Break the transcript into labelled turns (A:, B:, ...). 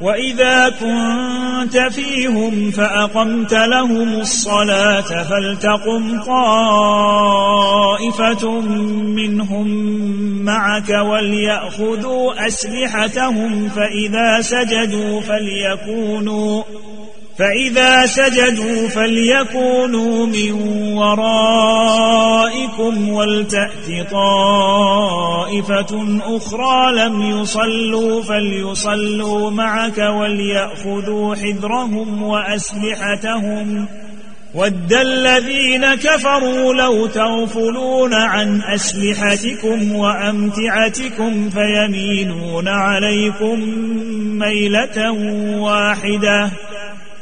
A: وإذا كنت فيهم فأقمت لهم الصلاة فلتقم طائفة منهم معك وليأخذوا أسلحتهم فإذا سجدوا فليكونوا فإذا سجدوا فليكونوا من ورائكم ولتأت طائفة أخرى لم يصلوا فليصلوا معك وليأخذوا حذرهم وأسلحتهم. ود الذين كفروا لو تغفلون عن أسلحتكم وأمتعتكم فيمينون عليكم ميلة واحدة.